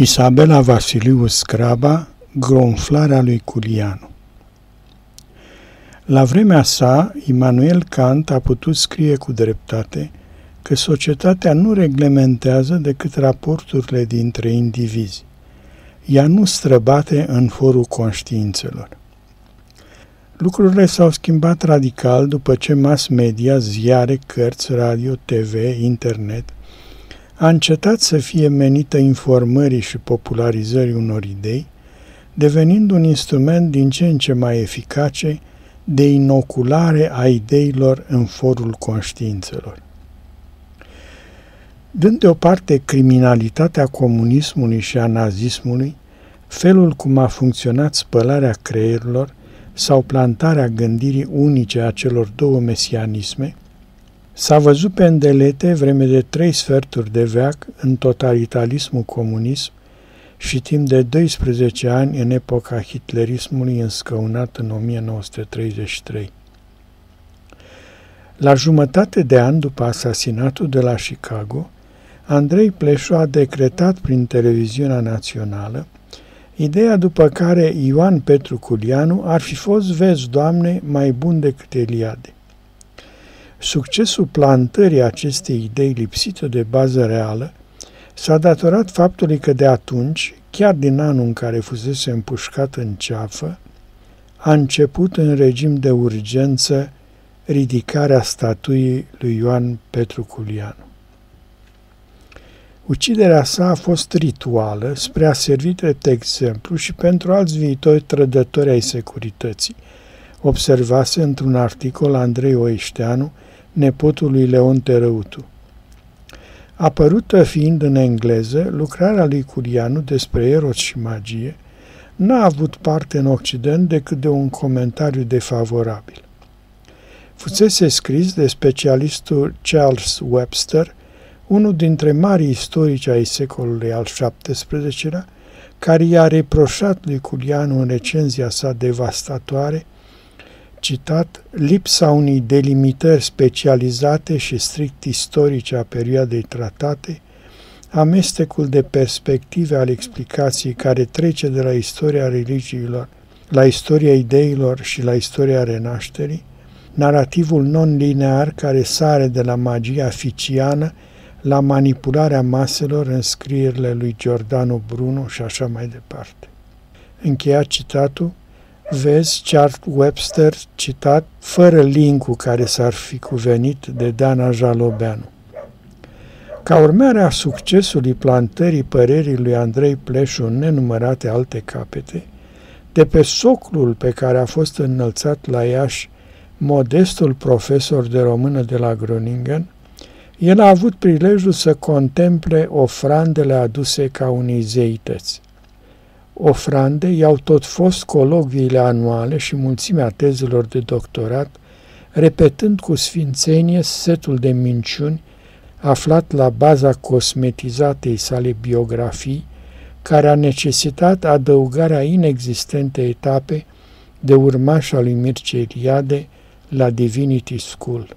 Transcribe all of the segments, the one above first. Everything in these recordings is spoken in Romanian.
Isabela Vasiliu Scraba, Gronflarea lui Culianu La vremea sa, Immanuel Kant a putut scrie cu dreptate că societatea nu reglementează decât raporturile dintre indivizi. Ea nu străbate în forul conștiințelor. Lucrurile s-au schimbat radical după ce mass media, ziare, cărți, radio, TV, internet – a încetat să fie menită informării și popularizării unor idei, devenind un instrument din ce în ce mai eficace de inoculare a ideilor în forul conștiințelor. Dând deoparte criminalitatea comunismului și a nazismului, felul cum a funcționat spălarea creierilor sau plantarea gândirii unice a celor două mesianisme, S-a văzut pe îndelete vreme de trei sferturi de veac în totalitarismul comunism și timp de 12 ani în epoca hitlerismului înscăunat în 1933. La jumătate de an după asasinatul de la Chicago, Andrei Pleșu a decretat prin televiziunea națională ideea după care Ioan Petru Culianu ar fi fost, vezi, Doamne, mai bun decât Eliade. Succesul plantării acestei idei lipsite de bază reală s-a datorat faptului că de atunci, chiar din anul în care fusese împușcat în ceafă, a început în regim de urgență ridicarea statuii lui Ioan Petru Culianu. Uciderea sa a fost rituală spre a servi drept exemplu și pentru alți viitori trădători ai securității, observase într-un articol Andrei Oișteanu nepotul lui Leon Terăutu. Apărută fiind în engleză, lucrarea lui Curianu despre eros și magie n-a avut parte în Occident decât de un comentariu defavorabil. Fusese scris de specialistul Charles Webster, unul dintre marii istorici ai secolului al XVII-lea, care i-a reproșat lui Culianu în recenzia sa devastatoare citat, lipsa unei delimitări specializate și strict istorice a perioadei tratate, amestecul de perspective al explicației care trece de la istoria religiilor la istoria ideilor și la istoria renașterii, narativul non-linear care sare de la magia ficțiană la manipularea maselor în scrierile lui Giordano Bruno și așa mai departe. Încheiat citatul, vezi Charles Webster citat fără linkul care s-ar fi cuvenit de Dana Jalobeanu. Ca urmare a succesului plantării părerii lui Andrei Pleșu în nenumărate alte capete, de pe soclul pe care a fost înălțat la Iași modestul profesor de română de la Groningen, el a avut prilejul să contemple ofrandele aduse ca unei zeități ofrande i-au tot fost colocviile anuale și mulțimea tezelor de doctorat, repetând cu sfințenie setul de minciuni aflat la baza cosmetizatei sale biografii, care a necesitat adăugarea inexistente etape de urmașa lui Mircea Eliade la Divinity School.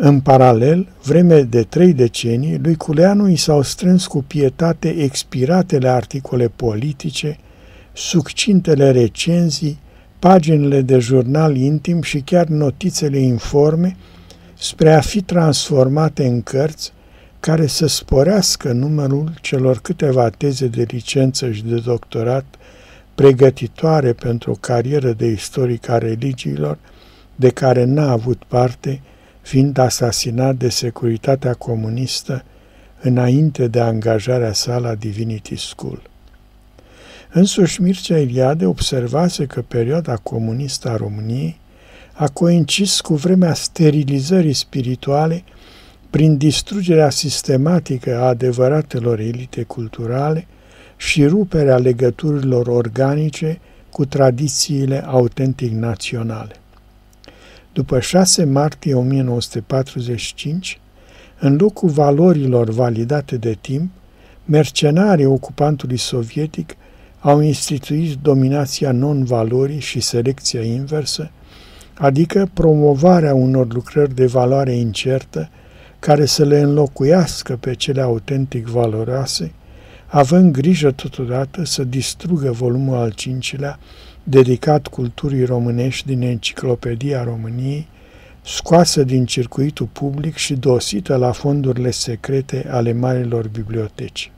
În paralel, vreme de trei decenii, lui Culeanu i s-au strâns cu pietate expiratele articole politice, succintele recenzii, paginile de jurnal intim și chiar notițele informe spre a fi transformate în cărți care să sporească numărul celor câteva teze de licență și de doctorat pregătitoare pentru o carieră de istoric a religiilor de care n-a avut parte fiind asasinat de securitatea comunistă înainte de angajarea sa la Divinity School. Însuși Mircea Eliade observase că perioada comunistă a României a coincis cu vremea sterilizării spirituale prin distrugerea sistematică a adevăratelor elite culturale și ruperea legăturilor organice cu tradițiile autentic naționale. După 6 martie 1945, în locul valorilor validate de timp, mercenarii ocupantului sovietic au instituit dominația non-valorii și selecția inversă, adică promovarea unor lucrări de valoare incertă care să le înlocuiască pe cele autentic valoroase, având grijă totodată să distrugă volumul al cincilea dedicat culturii românești din Enciclopedia României, scoasă din circuitul public și dosită la fondurile secrete ale marilor biblioteci.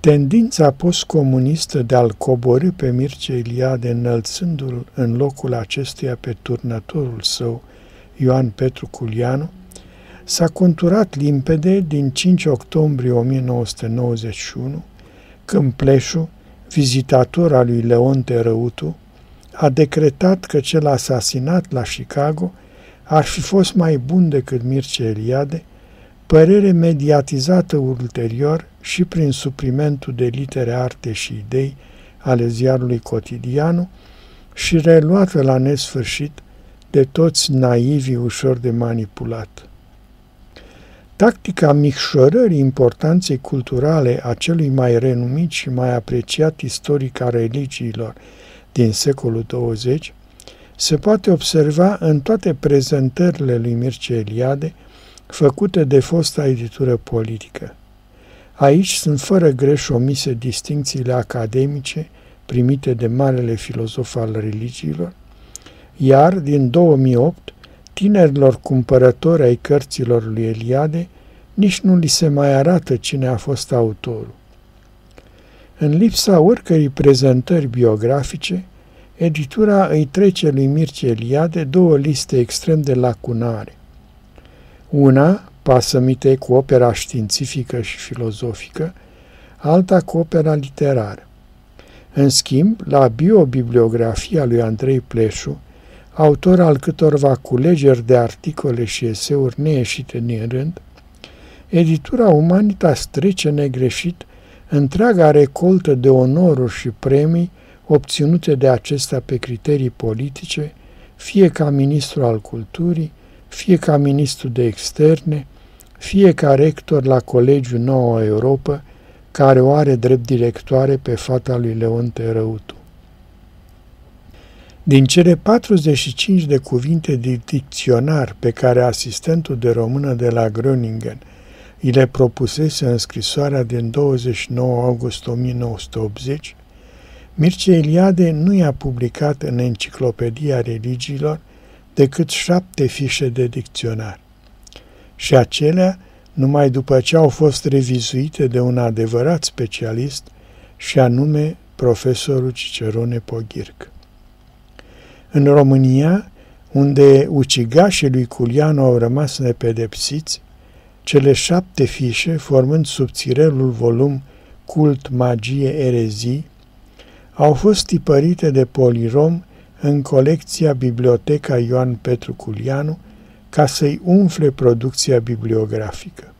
Tendința postcomunistă de a-l coborâ pe Mircea Eliade înălțându-l în locul acestuia pe turnătorul său, Ioan Petru Culianu, s-a conturat limpede din 5 octombrie 1991, când Pleșu, vizitator al lui Leonte Răutu, a decretat că cel asasinat la Chicago ar fi fost mai bun decât Mircea Eliade, părere mediatizată ulterior și prin suplimentul de litere, arte și idei ale ziarului cotidianu și reluată la nesfârșit de toți naivii ușor de manipulat. Tactica micșorării importanței culturale a celui mai renumit și mai apreciat istoric a religiilor din secolul 20 se poate observa în toate prezentările lui Mircea Eliade făcute de fosta editură politică. Aici sunt fără greș omise distincțiile academice primite de marele filozof al religiilor, iar din 2008 tinerilor cumpărători ai cărților lui Eliade nici nu li se mai arată cine a fost autorul. În lipsa oricărei prezentări biografice, editura îi trece lui Mircea Eliade două liste extrem de lacunare. Una, pasămite cu opera științifică și filozofică, alta cu opera literară. În schimb, la biobibliografia lui Andrei Pleșu, autor al câtorva culegeri de articole și eseuri neieșite din rând, editura Umanitas trece negreșit întreaga recoltă de onoruri și premii obținute de acesta pe criterii politice, fie ca ministru al culturii, fie ca ministru de externe, fie ca rector la Colegiul Noua Europa, care o are drept directoare pe fata lui Leonte Răutu. Din cele 45 de cuvinte de dicționar pe care asistentul de română de la Groningen îi le propusese în scrisoarea din 29 august 1980, Mircea Eliade nu i-a publicat în Enciclopedia Religiilor decât șapte fișe de dicționar. Și acelea numai după ce au fost revizuite de un adevărat specialist și anume profesorul Cicerone Poghirc. În România, unde ucigașii lui Culianu au rămas nepedepsiți, cele șapte fișe, formând subțirelul volum Cult, Magie, Erezii, au fost tipărite de Polirom în colecția Biblioteca Ioan Petru Culianu ca să-i umfle producția bibliografică.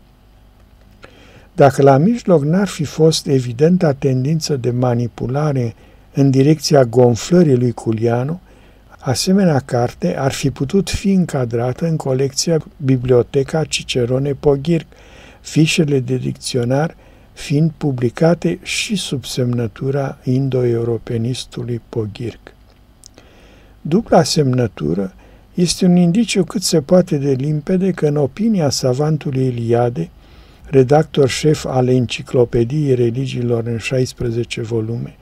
Dacă la mijloc n-ar fi fost evidenta tendință de manipulare în direcția gonflării lui Culianu, asemenea carte ar fi putut fi încadrată în colecția Biblioteca Cicerone Poghirc, fișele de dicționar fiind publicate și sub semnătura indo-europenistului Poghirc. Dupla semnătură este un indiciu cât se poate de limpede că în opinia savantului Eliade, redactor șef al Enciclopediei Religiilor în 16 volume,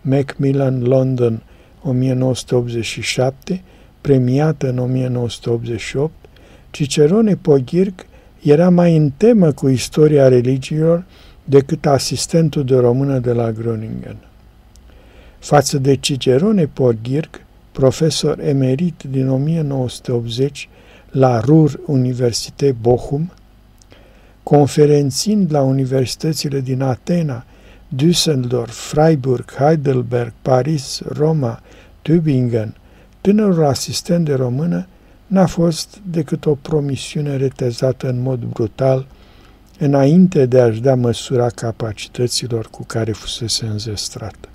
Macmillan London 1987, premiată în 1988, Cicerone Poghirc era mai în temă cu istoria religiilor decât asistentul de română de la Groningen. Față de Cicerone Poghirc, profesor emerit din 1980 la Ruhr Universitate Bochum, conferențind la universitățile din Atena, Düsseldorf, Freiburg, Heidelberg, Paris, Roma, Tübingen, tânărul asistent de română n-a fost decât o promisiune retezată în mod brutal înainte de a-și da măsura capacităților cu care fusese înzestrată.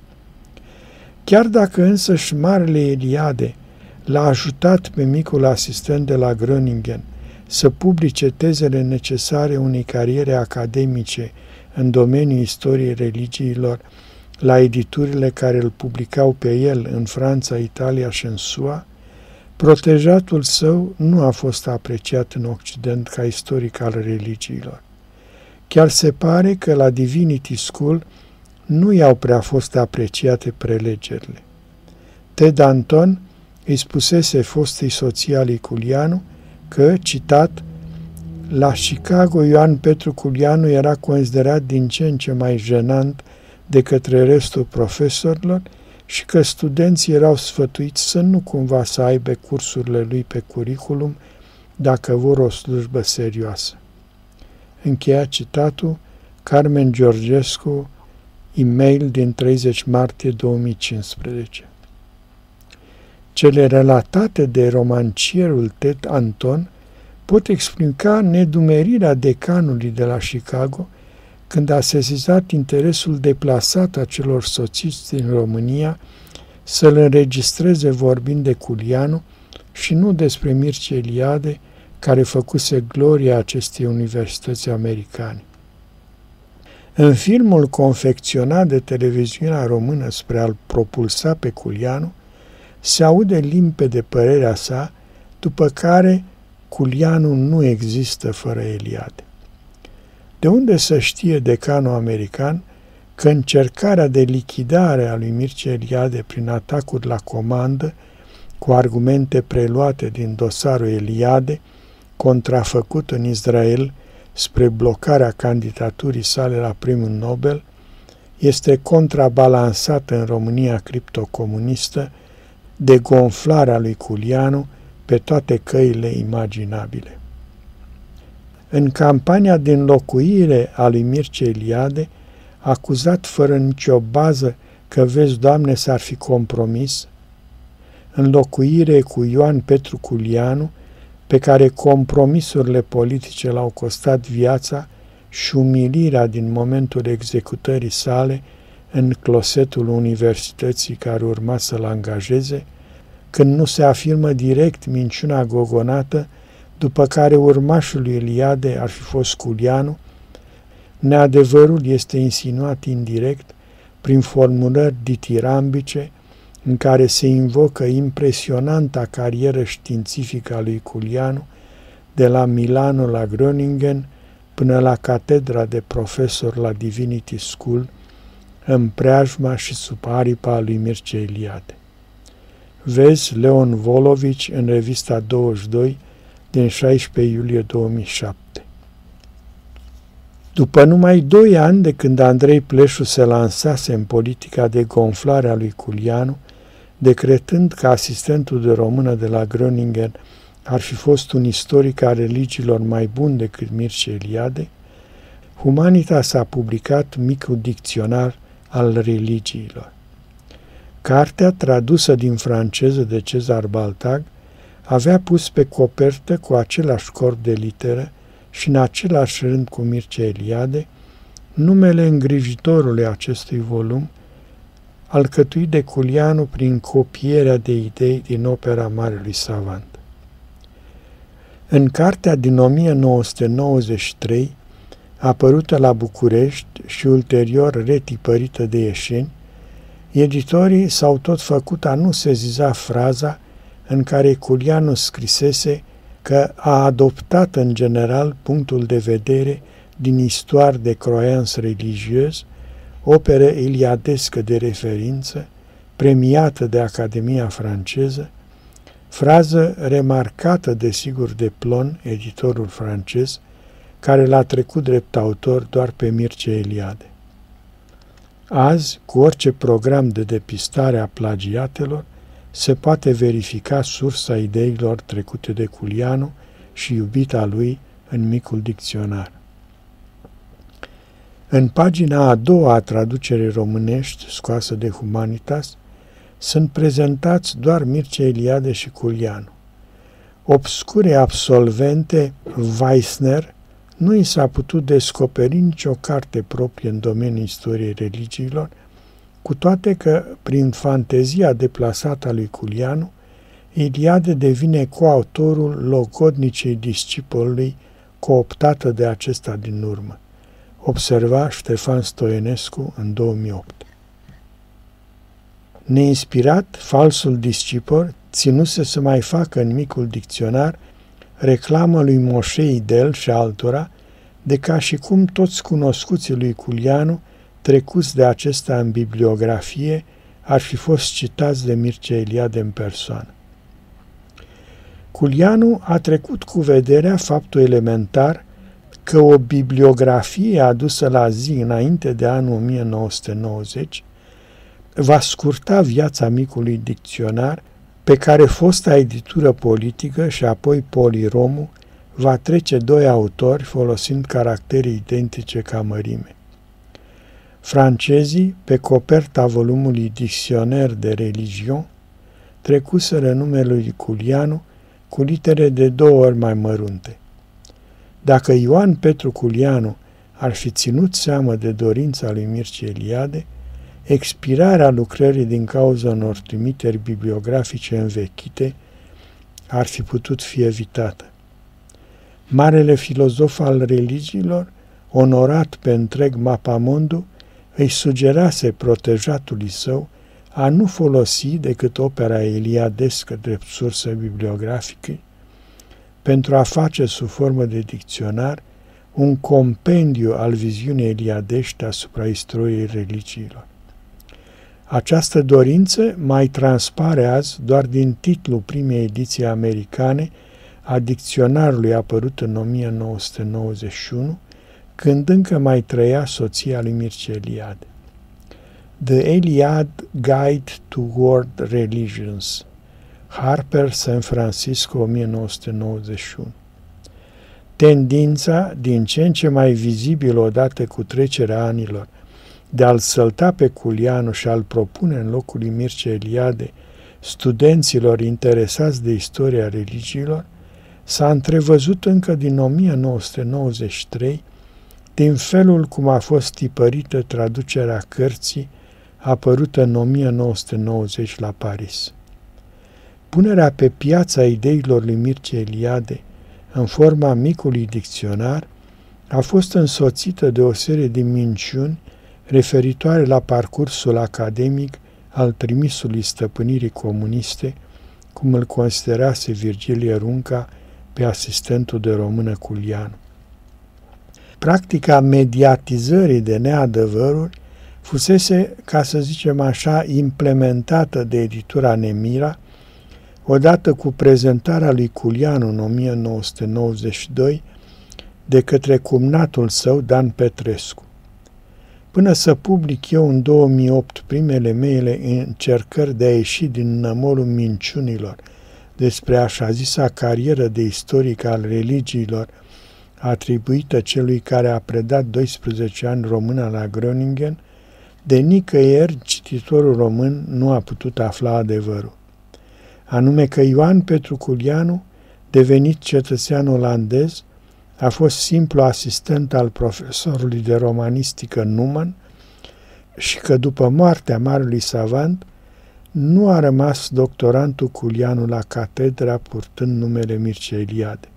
Chiar dacă însăși Marele Eliade l-a ajutat pe micul asistent de la Groningen să publice tezele necesare unei cariere academice în domeniul istoriei religiilor la editurile care îl publicau pe el în Franța, Italia și în SUA, protejatul său nu a fost apreciat în Occident ca istoric al religiilor. Chiar se pare că la Divinity School nu i-au prea fost apreciate prelegerile. Ted Anton îi spusese fostei soții lui Culianu că, citat, la Chicago Ioan Petru Culianu era considerat din ce în ce mai jenant de către restul profesorilor și că studenții erau sfătuiți să nu cumva să aibă cursurile lui pe curriculum dacă vor o slujbă serioasă. Încheia citatul Carmen Georgescu, e-mail din 30 martie 2015. Cele relatate de romancierul Ted Anton pot explica nedumerirea decanului de la Chicago când a sesizat interesul deplasat a celor soțiți din România să-l înregistreze vorbind de Culianu și nu despre Mircea Eliade, care făcuse gloria acestei universități americane. În filmul confecționat de televiziunea română spre a-l propulsa pe Culianu, se aude limpede părerea sa, după care Culianu nu există fără Eliade. De unde să știe decanul american că încercarea de lichidare a lui Mircea Eliade prin atacuri la comandă, cu argumente preluate din dosarul Eliade, contrafăcut în Israel spre blocarea candidaturii sale la primul Nobel, este contrabalansată în România criptocomunistă de gonflarea lui Culianu pe toate căile imaginabile. În campania din locuire a lui Mircea Eliade, acuzat fără nicio bază că, vezi, Doamne, s-ar fi compromis, în locuire cu Ioan Petru Culianu, pe care compromisurile politice l-au costat viața și umilirea din momentul executării sale în closetul universității care urma să-l angajeze, când nu se afirmă direct minciuna gogonată, după care urmașul lui Eliade ar fi fost Culianu, neadevărul este insinuat indirect prin formulări ditirambice în care se invocă impresionanta carieră științifică a lui Culianu, de la Milano la Groningen până la catedra de profesor la Divinity School, în preajma și sub aripa lui Mircea Eliade. Vezi Leon Volovici în revista 22 din 16 iulie 2007. După numai doi ani de când Andrei Pleșu se lansase în politica de gonflare a lui Culianu, decretând că asistentul de română de la Groningen ar fi fost un istoric al religiilor mai bun decât Mircea Eliade, Humanitas a publicat micul dicționar al religiilor. Cartea, tradusă din franceză de Cezar Baltag, avea pus pe copertă cu același corp de literă și în același rând cu Mircea Eliade numele îngrijitorului acestui volum, alcătuit de Culianu prin copierea de idei din opera Marelui Savant. În cartea din 1993, apărută la București și ulterior retipărită de Ieșeni, editorii s-au tot făcut a nu seziza fraza în care Culianu scrisese că a adoptat în general punctul de vedere din istoare de croyance religieuse operă iliadescă de referință, premiată de Academia franceză, frază remarcată desigur de Plon, editorul francez, care l-a trecut drept autor doar pe Mircea Eliade. Azi, cu orice program de depistare a plagiatelor, se poate verifica sursa ideilor trecute de Culianu și iubita lui în micul dicționar. În pagina a doua a traducerii românești scoasă de Humanitas, sunt prezentați doar Mircea Eliade și Culianu. Obscure absolvente Weissner nu i s-a putut descoperi nicio carte proprie în domeniul istoriei religiilor, cu toate că, prin fantezia deplasată a lui Culianu, Iliade devine coautorul logodnicei discipolului cooptată de acesta din urmă observa Ștefan Stoienescu în 2008. Neinspirat, falsul discipor ținuse să mai facă în micul dicționar reclamă lui Moșe Idel și altora de ca și cum toți cunoscuții lui Culianu, trecuți de acesta în bibliografie, ar fi fost citați de Mircea Eliade în persoană. Culianu a trecut cu vederea faptul elementar că o bibliografie adusă la zi înainte de anul 1990 va scurta viața micului dicționar pe care fosta editură politică și apoi Poliromu va trece doi autori folosind caractere identice ca mărime. Francezii, pe coperta volumului Dicționer de Religion, trecuseră numele lui Culianu cu litere de două ori mai mărunte. Dacă Ioan Petru Culianu ar fi ținut seamă de dorința lui Mircea Eliade, expirarea lucrării din cauza unor trimiteri bibliografice învechite ar fi putut fi evitată. Marele filozof al religiilor, onorat pe întreg mapamondu, îi sugerase protejatului său a nu folosi decât opera eliadescă drept sursă bibliografică, pentru a face sub formă de dicționar un compendiu al viziunii eliadești asupra istoriei religiilor. Această dorință mai transpare azi doar din titlul primei ediții americane a dicționarului apărut în 1991, când încă mai trăia soția lui Mircea Eliade. The Eliade Guide to World Religions, Harper, San Francisco, 1991. Tendința, din ce în ce mai vizibilă odată cu trecerea anilor, de a-l sălta pe Culianu și a-l propune în locul lui Mircea Eliade studenților interesați de istoria religiilor, s-a întrevăzut încă din 1993 din felul cum a fost tipărită traducerea cărții apărută în 1990 la Paris. Punerea pe piața ideilor lui Mircea Eliade în forma micului dicționar a fost însoțită de o serie de minciuni referitoare la parcursul academic al trimisului stăpânirii comuniste, cum îl considerase Virgilie Runca pe asistentul de română Culianu. Practica mediatizării de neadevăruri fusese, ca să zicem așa, implementată de editura Nemira, odată cu prezentarea lui Culianu în 1992 de către cumnatul său Dan Petrescu. Până să public eu în 2008 primele mele încercări de a ieși din nămolul minciunilor despre așa zisa carieră de istoric al religiilor atribuită celui care a predat 12 ani româna la Groningen, de nicăieri cititorul român nu a putut afla adevărul. Anume că Ioan Petru Culianu, devenit cetățean olandez, a fost simplu asistent al profesorului de romanistică Numan și că după moartea marelui savant nu a rămas doctorantul Culianu la catedra purtând numele Mircea Eliade.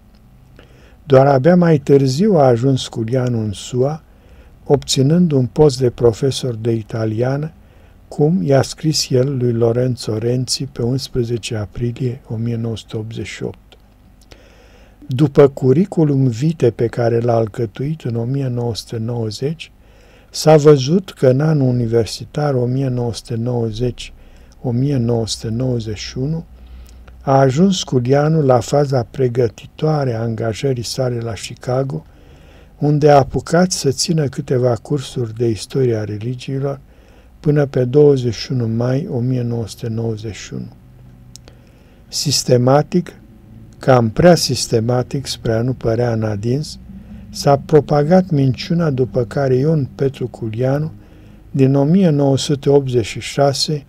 Doar abia mai târziu a ajuns Culianu în SUA, obținând un post de profesor de italiană, cum i-a scris el lui Lorenzo Renzi pe 11 aprilie 1988. După curiculum vite pe care l-a alcătuit în 1990, s-a văzut că în anul universitar 1990-1991 a ajuns Culianu la faza pregătitoare a angajării sale la Chicago, unde a apucat să țină câteva cursuri de istoria religiilor până pe 21 mai 1991. Sistematic, cam prea sistematic spre a nu părea în adins, s-a propagat minciuna după care Ion Petru Culianu, din 1986,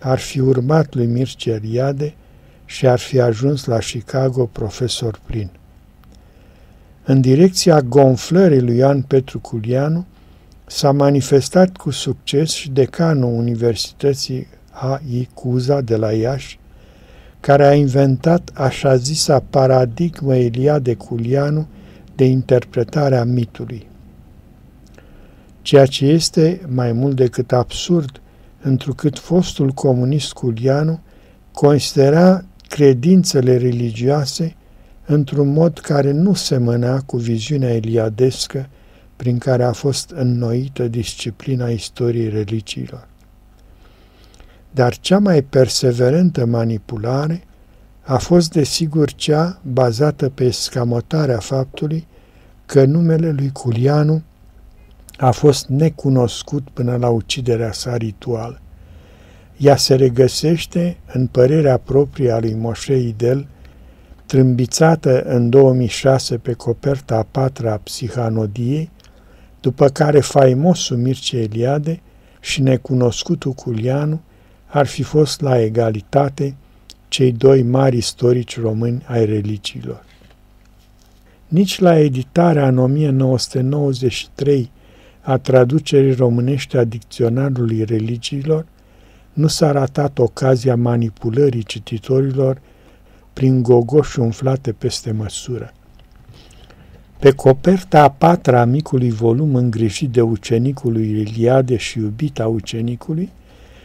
ar fi urmat lui Mircea Eliade și ar fi ajuns la Chicago profesor plin. În direcția gonflării lui Ioan Petru Culianu s-a manifestat cu succes și decanul Universității A.I. Cuza de la Iași, care a inventat așa zisa paradigmă Eliade Culianu de interpretare a mitului. Ceea ce este mai mult decât absurd, întrucât fostul comunist Culianu considera credințele religioase într-un mod care nu semăna cu viziunea eliadescă prin care a fost înnoită disciplina istoriei religiilor. Dar cea mai perseverentă manipulare a fost desigur cea bazată pe scamotarea faptului că numele lui Culianu a fost necunoscut până la uciderea sa rituală. Ea se regăsește în părerea proprie a lui Moșe Idel, trâmbițată în 2006 pe coperta a patra a Psihanodiei, după care faimosul Mircea Eliade și necunoscutul Culianu ar fi fost la egalitate cei doi mari istorici români ai religiilor. Nici la editarea în 1993 a traducerii românești a dicționarului religiilor nu s-a ratat ocazia manipulării cititorilor prin gogoși umflate peste măsură. Pe coperta a patra a micului volum îngrijit de ucenicul lui Iliade și iubita ucenicului,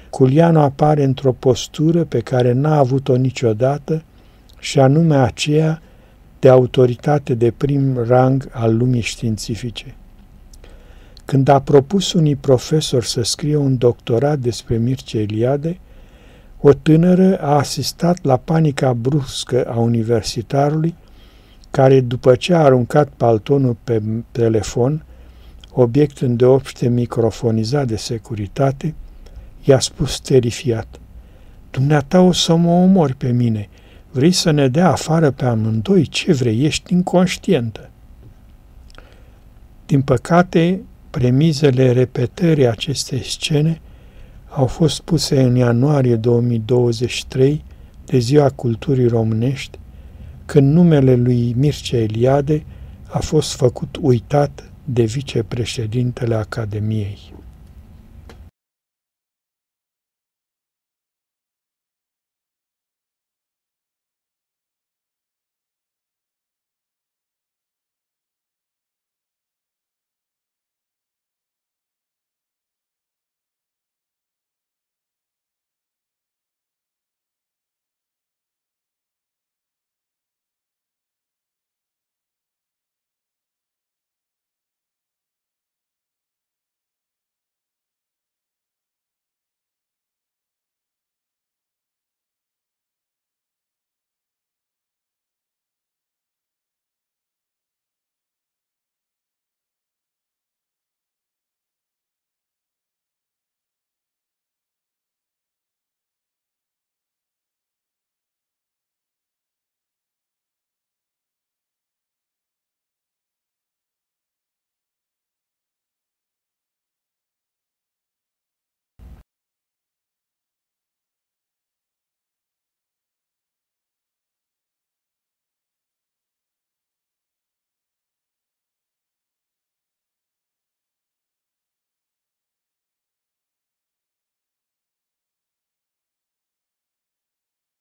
Culianu apare într-o postură pe care n-a avut-o niciodată și anume aceea de autoritate de prim rang al lumii științifice. Când a propus unui profesor să scrie un doctorat despre Mircea Eliade, o tânără a asistat la panica bruscă a universitarului, care, după ce a aruncat paltonul pe telefon, obiect îndeopște microfonizat de securitate, i-a spus terifiat, Dumneata o să mă omori pe mine, vrei să ne dea afară pe amândoi, ce vrei, ești inconștientă. Din păcate, premizele repetării acestei scene au fost puse în ianuarie 2023 de Ziua Culturii Românești, când numele lui Mircea Eliade a fost făcut uitat de vicepreședintele Academiei.